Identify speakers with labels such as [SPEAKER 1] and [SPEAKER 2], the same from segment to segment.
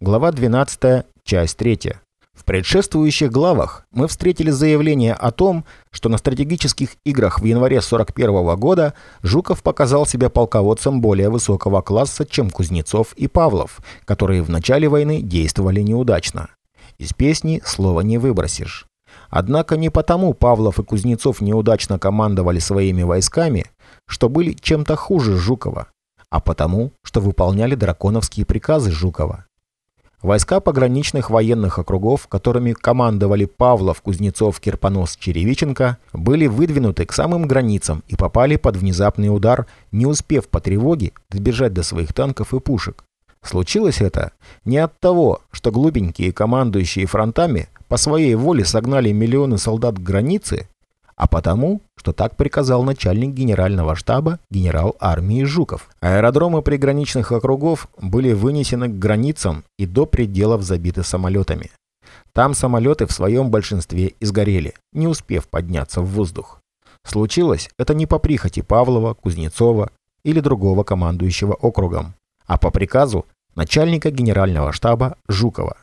[SPEAKER 1] Глава 12, часть 3. В предшествующих главах мы встретили заявление о том, что на стратегических играх в январе 41 года Жуков показал себя полководцем более высокого класса, чем Кузнецов и Павлов, которые в начале войны действовали неудачно. Из песни слова не выбросишь. Однако не потому Павлов и Кузнецов неудачно командовали своими войсками, что были чем-то хуже Жукова, а потому, что выполняли драконовские приказы Жукова. Войска пограничных военных округов, которыми командовали Павлов, Кузнецов, Кирпонос, Черевиченко, были выдвинуты к самым границам и попали под внезапный удар, не успев по тревоге добежать до своих танков и пушек. Случилось это не от того, что глупенькие командующие фронтами по своей воле согнали миллионы солдат к границе, а потому, что так приказал начальник генерального штаба генерал армии Жуков. Аэродромы приграничных округов были вынесены к границам и до пределов забиты самолетами. Там самолеты в своем большинстве изгорели, не успев подняться в воздух. Случилось это не по прихоти Павлова, Кузнецова или другого командующего округом, а по приказу начальника генерального штаба Жукова.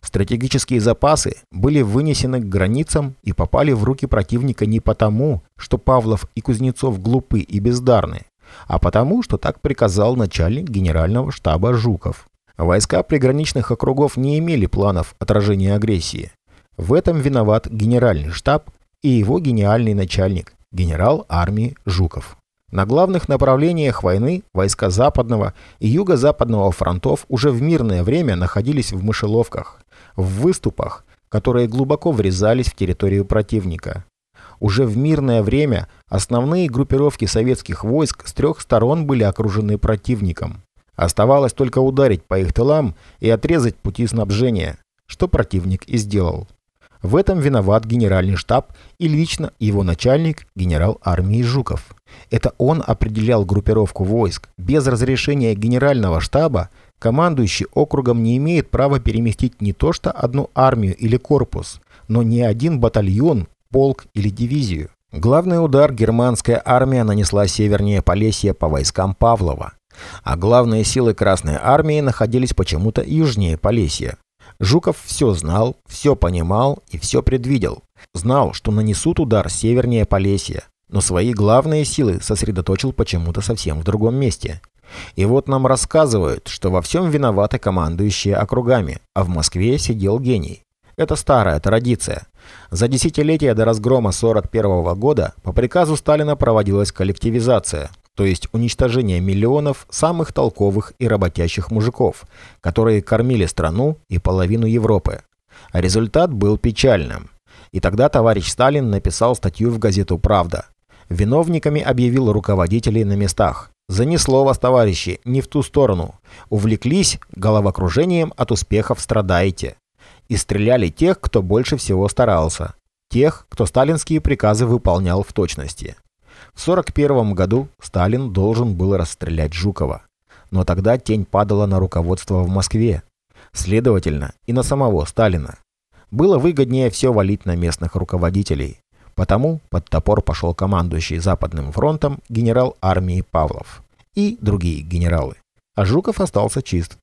[SPEAKER 1] Стратегические запасы были вынесены к границам и попали в руки противника не потому, что Павлов и Кузнецов глупы и бездарны, а потому, что так приказал начальник генерального штаба Жуков. Войска приграничных округов не имели планов отражения агрессии. В этом виноват генеральный штаб и его гениальный начальник, генерал армии Жуков. На главных направлениях войны войска Западного и Юго-Западного фронтов уже в мирное время находились в мышеловках, в выступах, которые глубоко врезались в территорию противника. Уже в мирное время основные группировки советских войск с трех сторон были окружены противником. Оставалось только ударить по их тылам и отрезать пути снабжения, что противник и сделал. В этом виноват генеральный штаб и лично его начальник, генерал армии Жуков. Это он определял группировку войск. Без разрешения генерального штаба командующий округом не имеет права переместить не то что одну армию или корпус, но ни один батальон, полк или дивизию. Главный удар германская армия нанесла севернее Полесья по войскам Павлова, а главные силы Красной армии находились почему-то южнее Полесья. Жуков все знал, все понимал и все предвидел. Знал, что нанесут удар севернее Полесья, но свои главные силы сосредоточил почему-то совсем в другом месте. И вот нам рассказывают, что во всем виноваты командующие округами, а в Москве сидел гений. Это старая традиция. За десятилетия до разгрома 41 года по приказу Сталина проводилась коллективизация, то есть уничтожение миллионов самых толковых и работящих мужиков, которые кормили страну и половину Европы. А результат был печальным. И тогда товарищ Сталин написал статью в газету «Правда». Виновниками объявил руководителей на местах. Занесло вас, товарищи, не в ту сторону. Увлеклись головокружением, от успехов страдаете. И стреляли тех, кто больше всего старался. Тех, кто сталинские приказы выполнял в точности. В 1941 году Сталин должен был расстрелять Жукова. Но тогда тень падала на руководство в Москве. Следовательно, и на самого Сталина. Было выгоднее все валить на местных руководителей. Потому под топор пошел командующий Западным фронтом генерал армии Павлов и другие генералы. А Жуков остался чист.